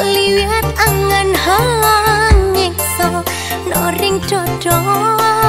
liwat angan hangi so noring cocok.